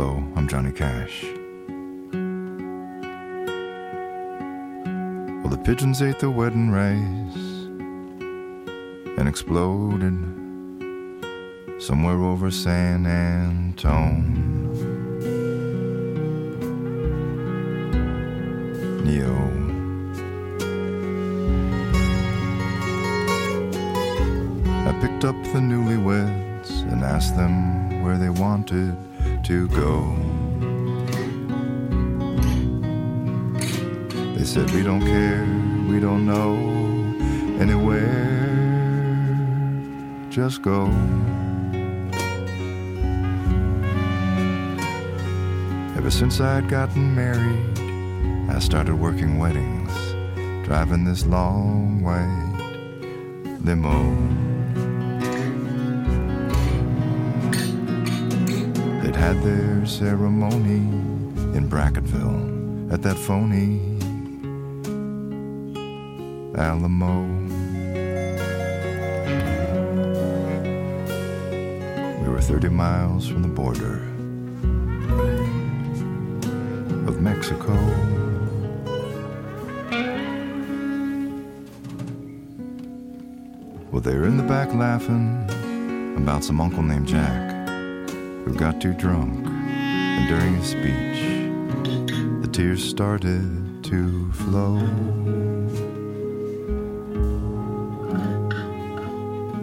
Hello, I'm Johnny Cash. Well, the pigeons ate the wedding rice and exploded somewhere over San Antone. Neo. I picked up the newlyweds and asked them where they wanted to go. They said, We don't care, we don't know anywhere, just go. Ever since I'd gotten married, I started working weddings, driving this long white limo. Had their ceremony in Brackettville at that phony Alamo. We were 30 miles from the border of Mexico. Well, they're in the back laughing about some uncle named Jack who got too drunk, and during his speech, the tears started to flow.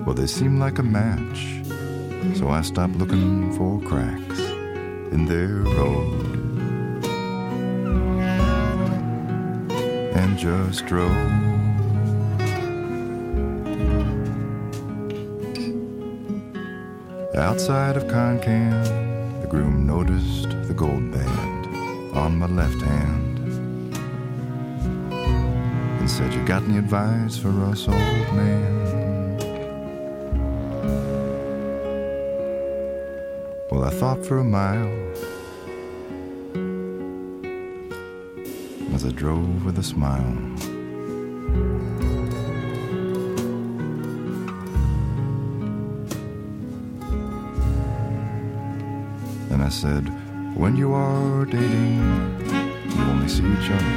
Well, they seemed like a match, so I stopped looking for cracks in their road and just drove. Outside of Concan, the groom noticed the gold band on my left hand and said, You got any advice for us, old man? Well, I thought for a mile as I drove with a smile. Said, When you are dating, you only see each other,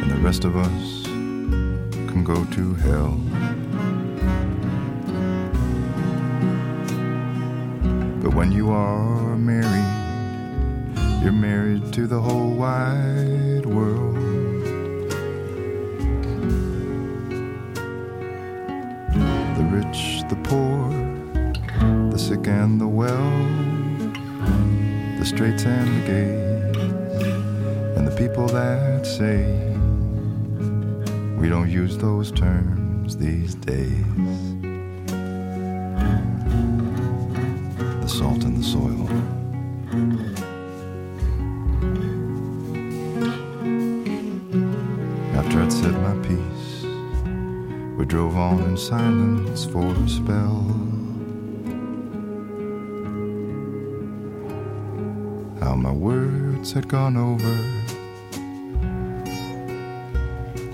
and the rest of us can go to hell. But when you are married, you're married to the whole wide world. The rich, the poor, the sick and the well, the straights and the gays, and the people that say we don't use those terms these days. The salt in the soil. After I'd said my piece, we drove on in silence for a spell. My words had gone over,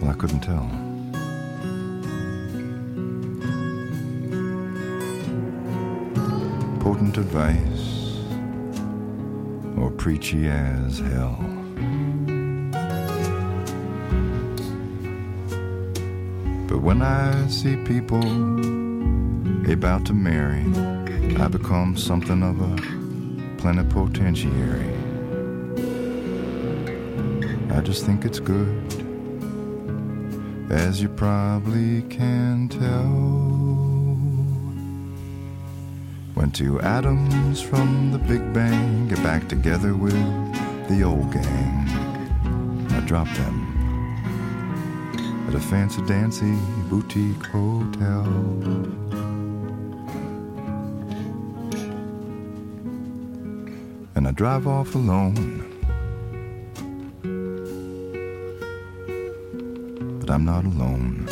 well, I couldn't tell. Potent advice, or preachy as hell. But when I see people about to marry, I become something of a plenipotentiary. I just think it's good, as you probably can tell. When two atoms from the Big Bang get back together with the old gang, I drop them at a fancy dancy boutique hotel. Drive off alone. But I'm not alone.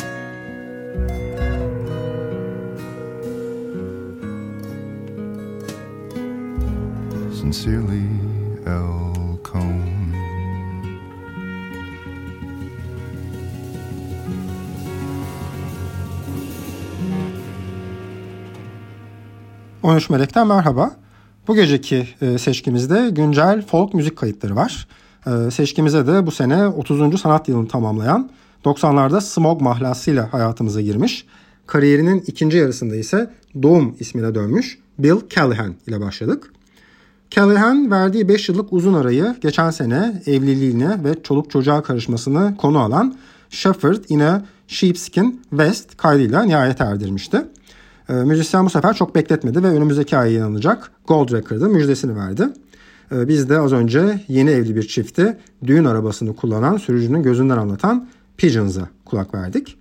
Sincerely, L. Cohen. On Melek'ten merhaba. Bu geceki e, seçkimizde güncel folk müzik kayıtları var. E, seçkimize de bu sene 30. sanat yılını tamamlayan 90'larda Smog mahlasıyla hayatımıza girmiş. Kariyerinin ikinci yarısında ise Doğum ismine dönmüş Bill Callahan ile başladık. Callahan verdiği 5 yıllık uzun arayı geçen sene evliliğini ve çoluk çocuğa karışmasını konu alan Shepherd in a Sheepskin West kaydıyla nihayet erdirmişti. E, müzisyen bu sefer çok bekletmedi ve önümüzdeki ay yayınlanacak Gold Record'ın müjdesini verdi. E, biz de az önce yeni evli bir çifti düğün arabasını kullanan sürücünün gözünden anlatan Pigeons'a kulak verdik.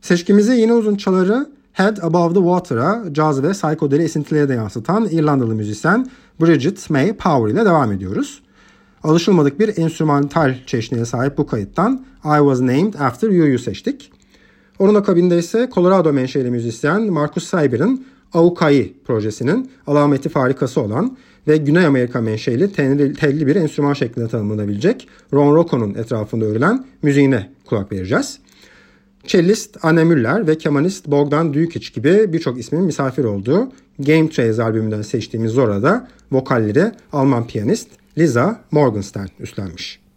Seçkimizi yeni uzun çaları Head Above the Water'a caz ve psikodeli esintileri de yansıtan İrlandalı müzisyen Bridget May Power ile devam ediyoruz. Alışılmadık bir enstrümantal çeşniye sahip bu kayıttan I Was Named After You'yu seçtik. Onun akabinde ise Colorado menşeli müzisyen Marcus Seiber'ın Aukai projesinin alameti farikası olan ve Güney Amerika menşeli telli bir enstrüman şeklinde tanımlanabilecek Ron Rocco'nun etrafında örülen müziğine kulak vereceğiz. Cellist Anne Müller ve kemanist Bogdan Düykiç gibi birçok ismin misafir olduğu Game Trays albümünden seçtiğimiz Zora'da vokalleri Alman piyanist Lisa Morgenstern üstlenmiş.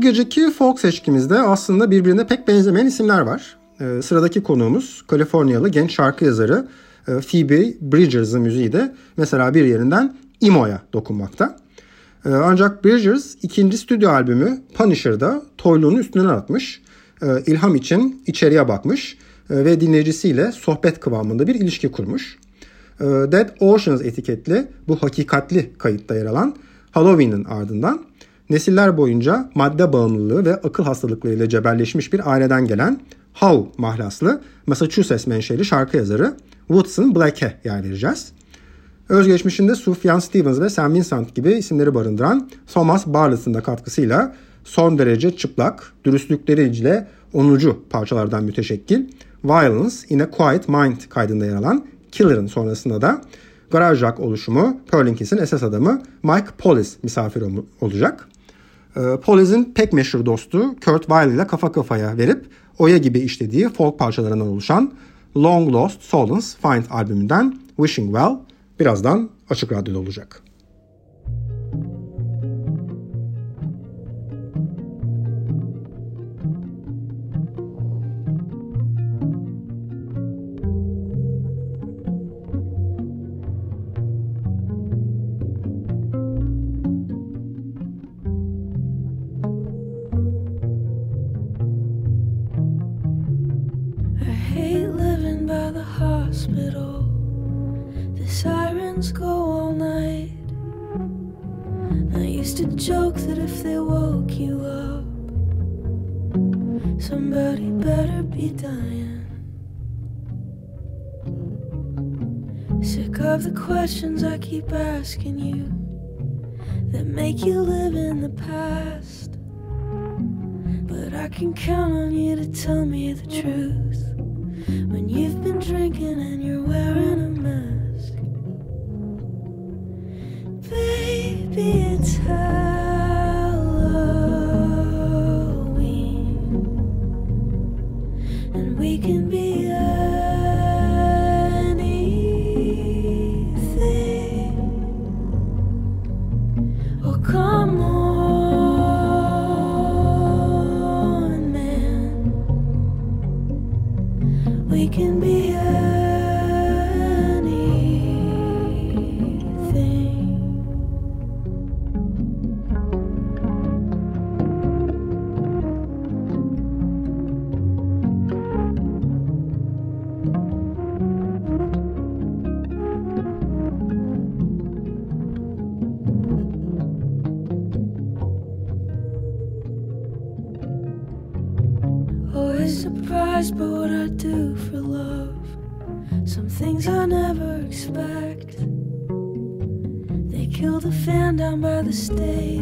Bu geceki folk seçkimizde aslında birbirine pek benzemeyen isimler var. Ee, sıradaki konuğumuz Kaliforniyalı genç şarkı yazarı e, Phoebe Bridgers'ın müziği de mesela bir yerinden imo'ya dokunmakta. Ee, ancak Bridgers ikinci stüdyo albümü Punisher'da toyluğunu üstüne atmış. Ee, ilham için içeriye bakmış e, ve dinleyicisiyle sohbet kıvamında bir ilişki kurmuş. Dead Oceans etiketli bu hakikatli kayıtta yer alan Halloween'in ardından nesiller boyunca madde bağımlılığı ve akıl hastalıklarıyla cebelleşmiş bir aileden gelen Hull mahlaslı Massachusetts menşeli şarkı yazarı Woodson Black'e yer vereceğiz. Özgeçmişinde Sufjan Stevens ve Sam Vincent gibi isimleri barındıran Thomas Barlett'ın da katkısıyla son derece çıplak, dürüstlükleriyle onucu parçalardan müteşekkil Violence in a Quiet Mind kaydında yer alan Killer'ın sonrasında da Garage Rock oluşumu Pearl esas adamı Mike Polis misafir olacak. Ee, Polis'in pek meşhur dostu Kurt Weill ile kafa kafaya verip Oya gibi işlediği folk parçalarından oluşan Long Lost Souls Find albümünden Wishing Well birazdan Açık Radyo'da olacak. Questions I keep asking you that make you live in the past. But I can count on you to tell me the truth when you've been drinking and you're wearing a mask. Baby, it's Halloween, stay.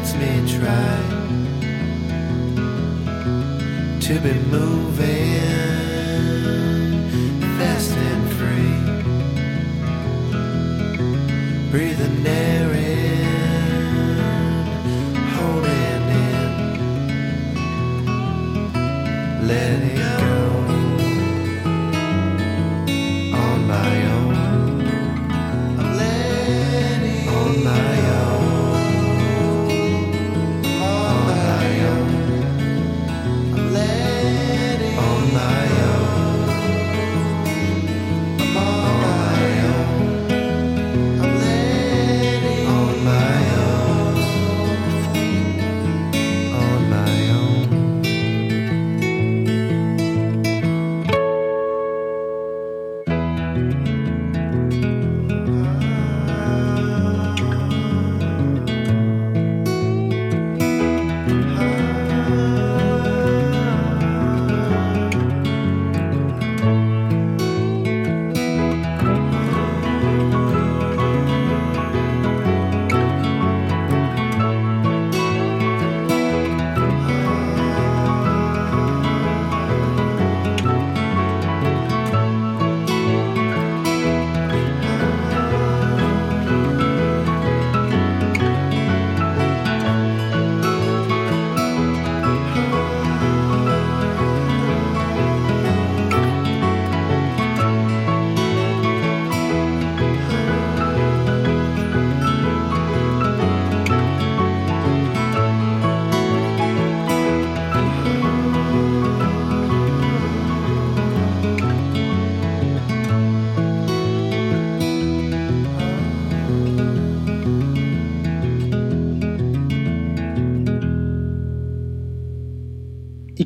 lets me try to be moving fast and free, breathing air in, holding in, letting.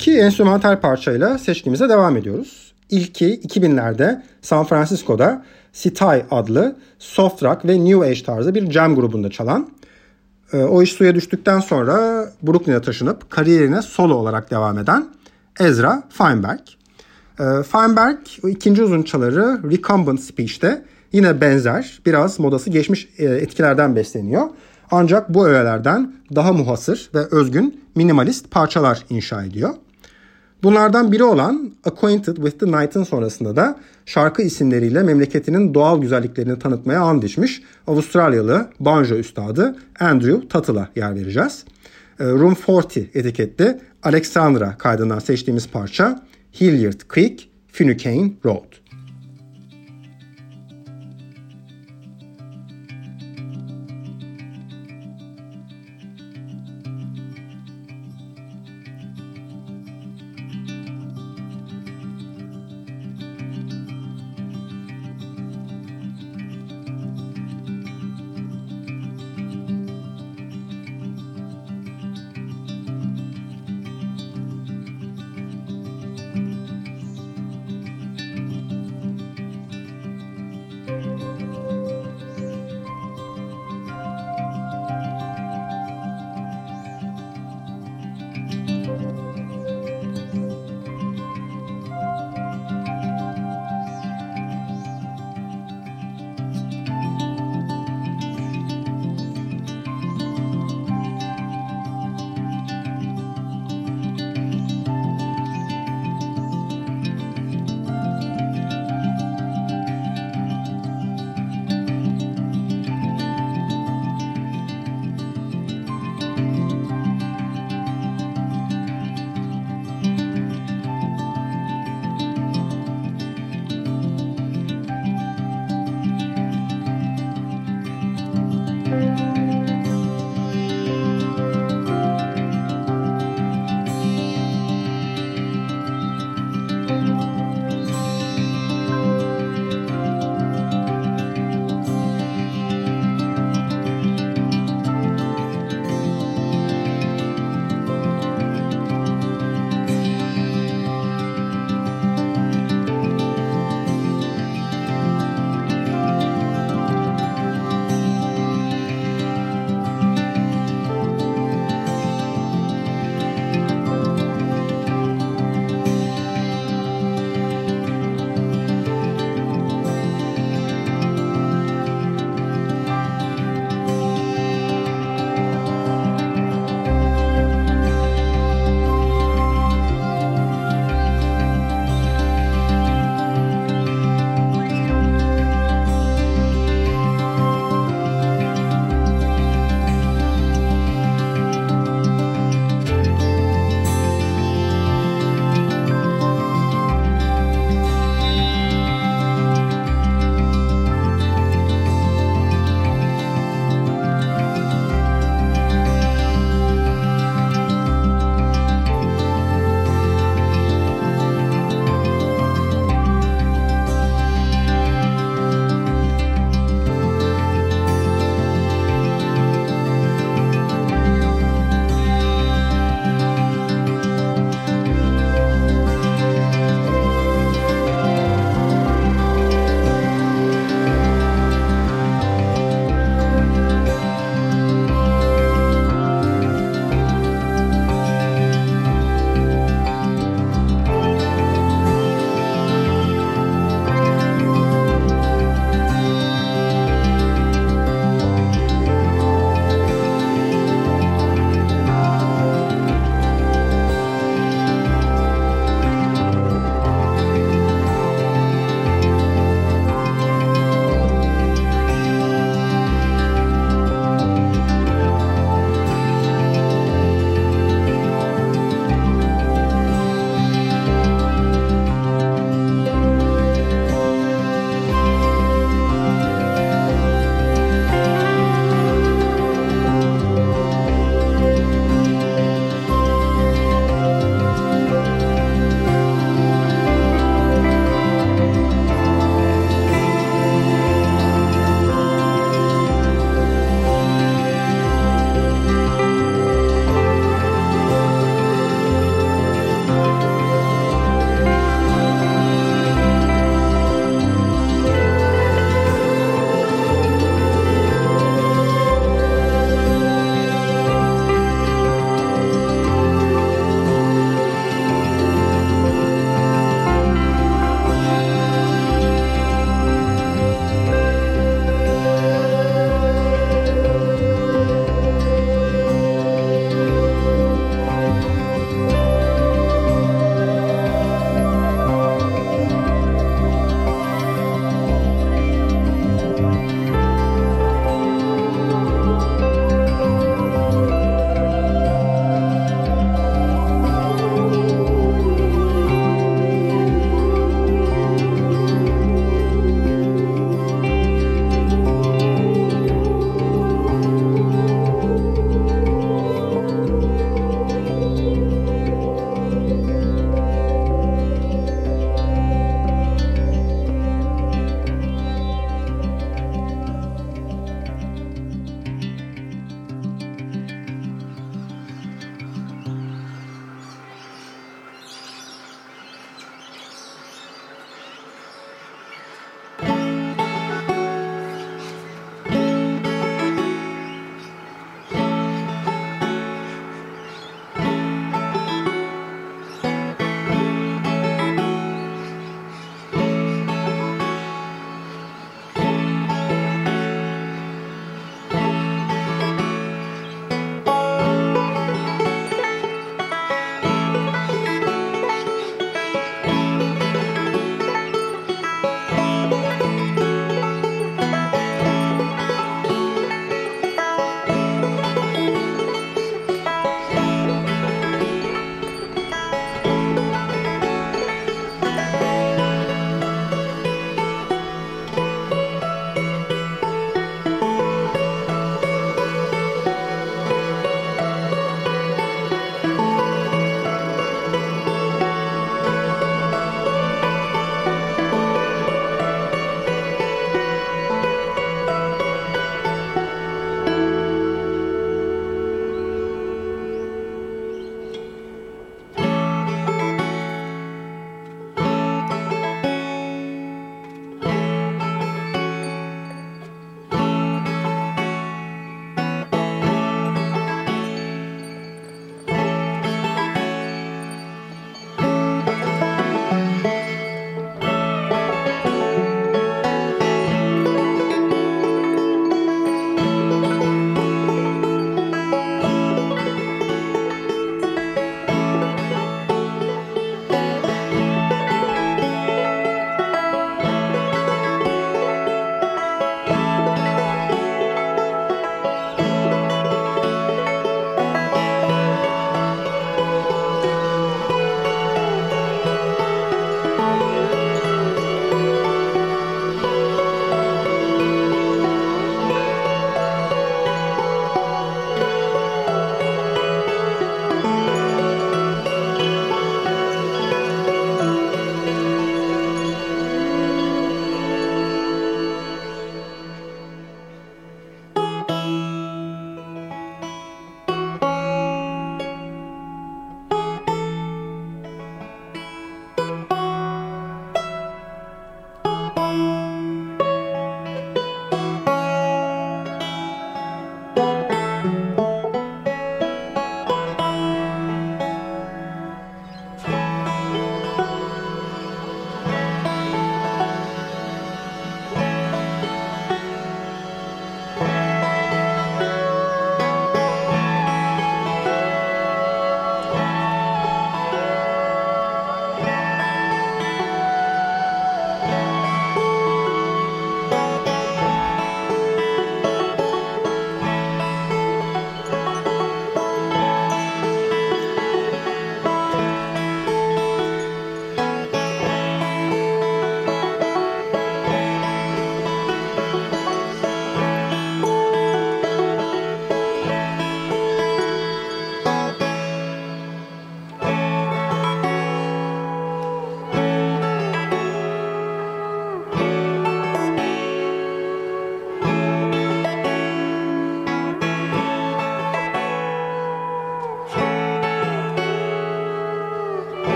İki enstrümantal parçayla seçkimize devam ediyoruz. İlki 2000'lerde San Francisco'da Sitai adlı soft rock ve new age tarzı bir jam grubunda çalan e, o iş suya düştükten sonra Brooklyn'e taşınıp kariyerine solo olarak devam eden Ezra Feinberg. E, Feinberg ikinci uzun çaları Recumbent Speech'te yine benzer biraz modası geçmiş e, etkilerden besleniyor. Ancak bu öğelerden daha muhasır ve özgün minimalist parçalar inşa ediyor. Bunlardan biri olan Acquainted with the Night'ın sonrasında da şarkı isimleriyle memleketinin doğal güzelliklerini tanıtmaya and içmiş Avustralyalı banjo üstadı Andrew Tuttle'a yer vereceğiz. Ee, Room 40 etiketli Alexandra kaydından seçtiğimiz parça Hilliard Creek, Finucane Road.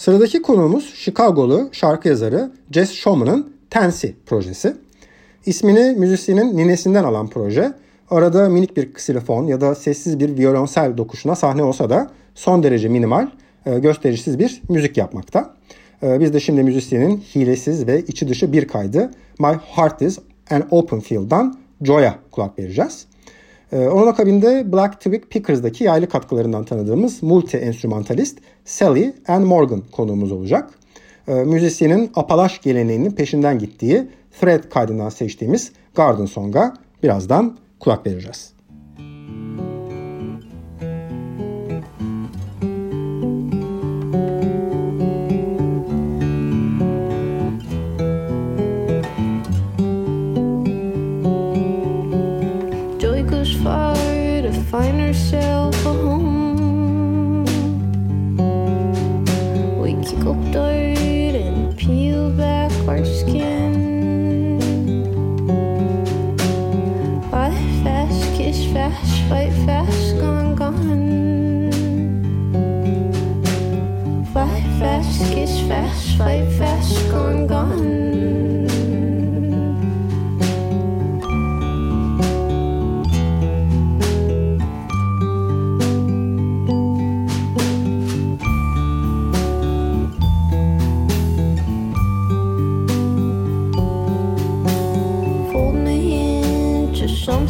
Sıradaki konuğumuz Chicago'lu şarkı yazarı Jess Showman'ın Tensi projesi. İsmini müzisyenin ninesinden alan proje. Arada minik bir ksilofon ya da sessiz bir violonsel dokuşuna sahne olsa da son derece minimal, e, gösterişsiz bir müzik yapmakta. E, biz de şimdi müzisyenin hilesiz ve içi dışı bir kaydı My Heart Is an Open Field'dan Joy'a kulak vereceğiz. E, onun akabinde Black Twig Pickers'daki yaylı katkılarından tanıdığımız multi-enstrümantalist Sally Ann Morgan konuğumuz olacak. Müzisyenin Apalaş geleneğinin peşinden gittiği Thread kaydından seçtiğimiz Garden Song'a birazdan kulak vereceğiz. find herself a home. We kick up dirt and peel back our skin. Fight fast, kiss fast, fight fast, gone, gone. Fly fast, kiss fast, fight fast, gone, gone.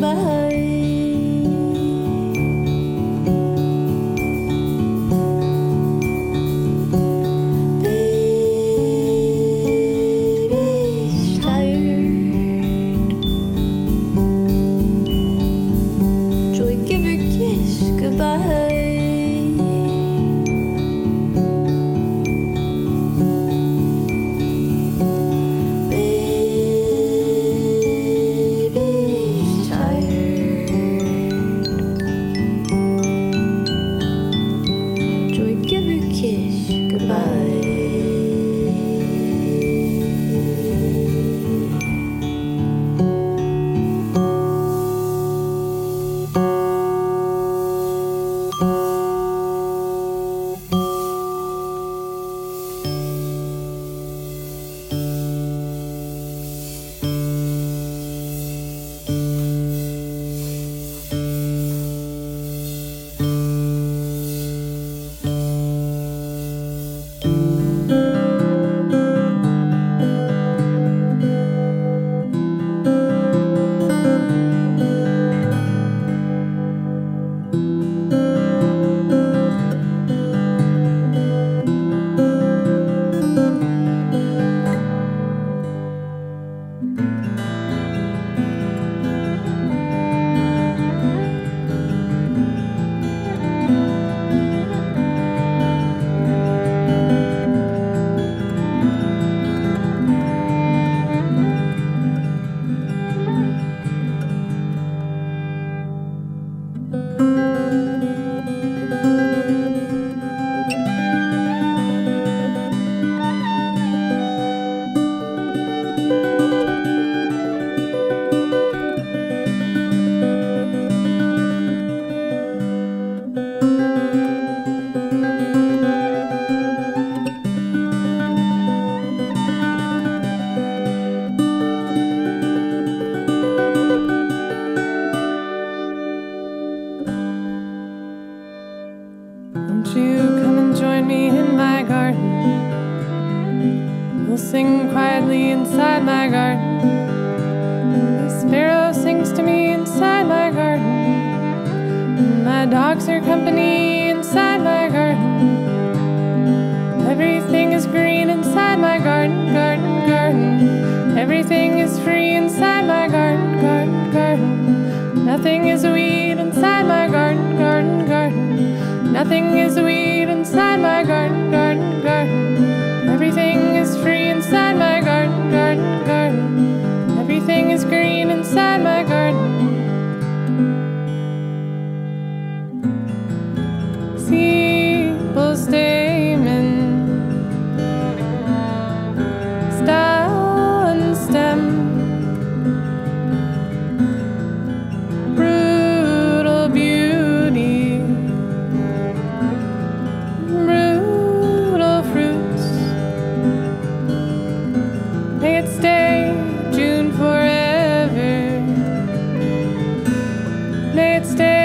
above. It's day.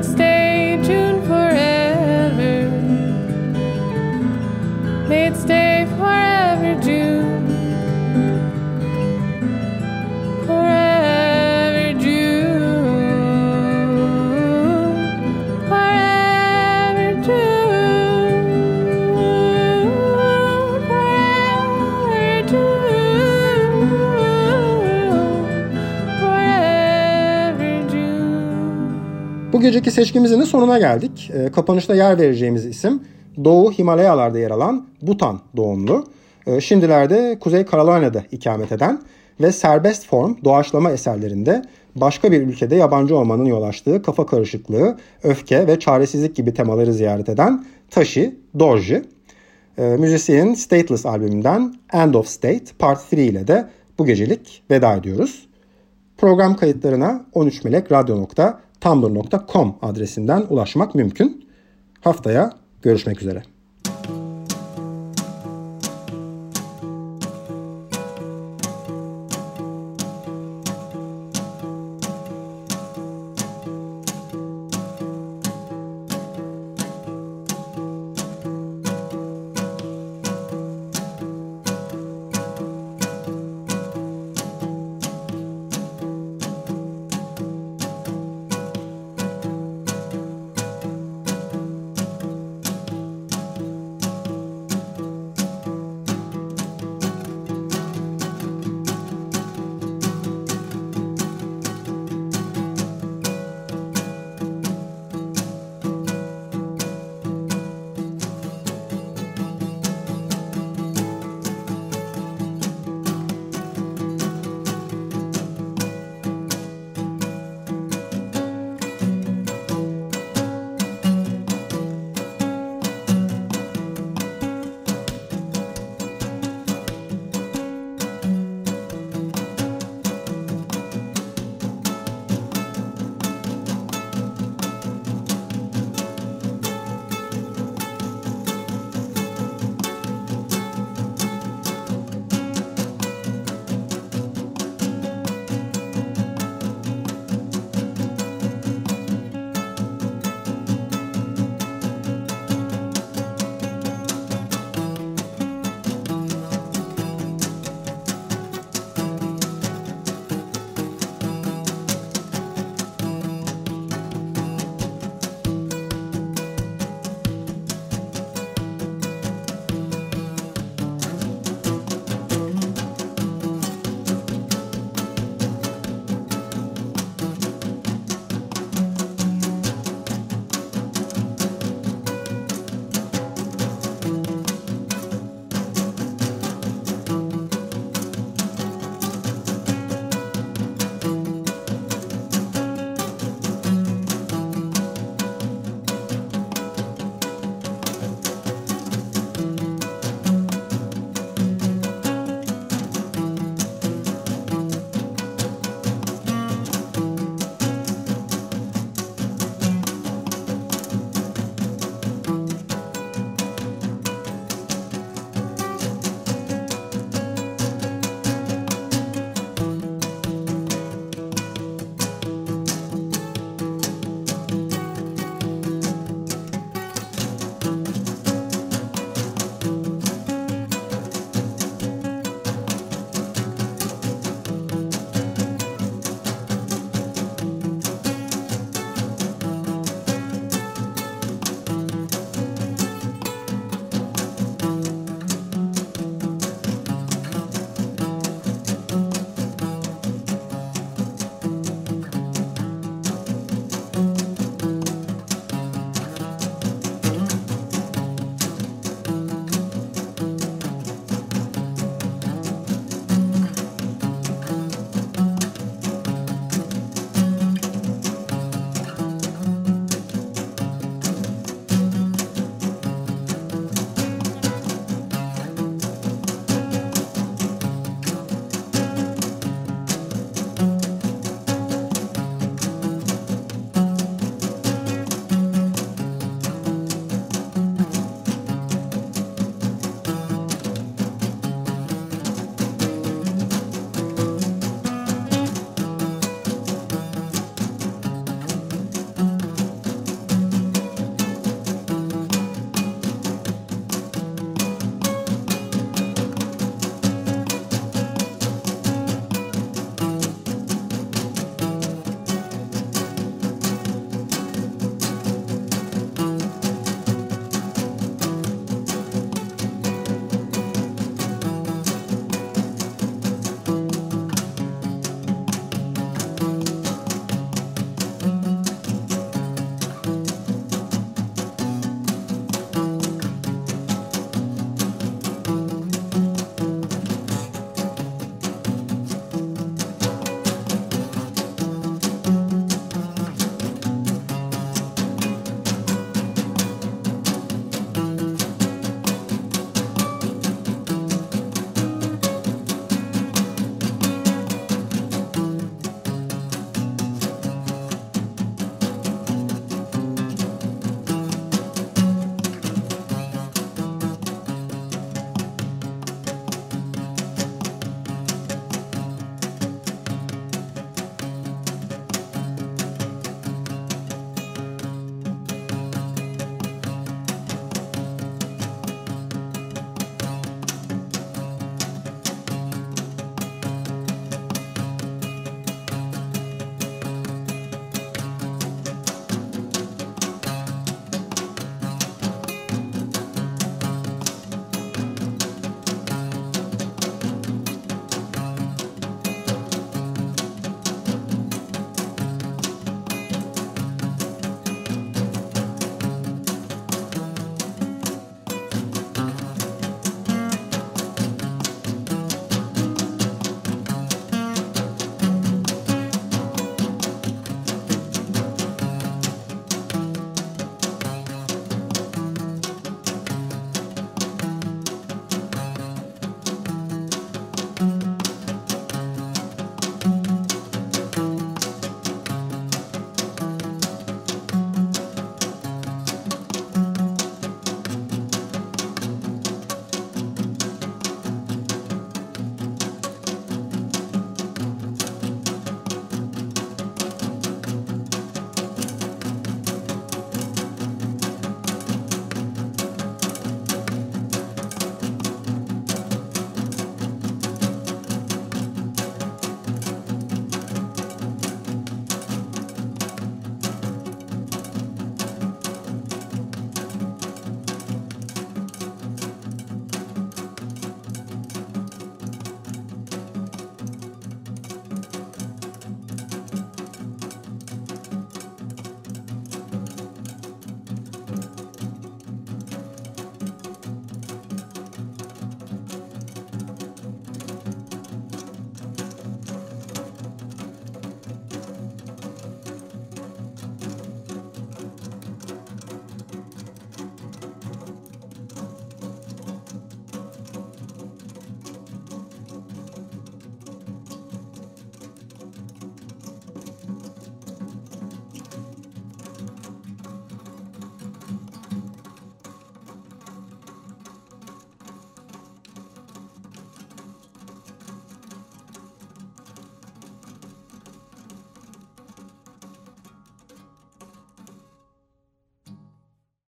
would stay tuned forever. They'd stay. Bu geceki seçkimizin de sonuna geldik. E, kapanışta yer vereceğimiz isim Doğu Himalayalarda yer alan Butan doğumlu. E, şimdilerde Kuzey Carolina'da ikamet eden ve serbest form doğaçlama eserlerinde başka bir ülkede yabancı olmanın yol açtığı kafa karışıklığı, öfke ve çaresizlik gibi temaları ziyaret eden Tashi Dorji. E, müzisyenin Stateless albümünden End of State Part 3 ile de bu gecelik veda ediyoruz. Program kayıtlarına 13melekradyo.com tumblr.com adresinden ulaşmak mümkün. Haftaya görüşmek üzere.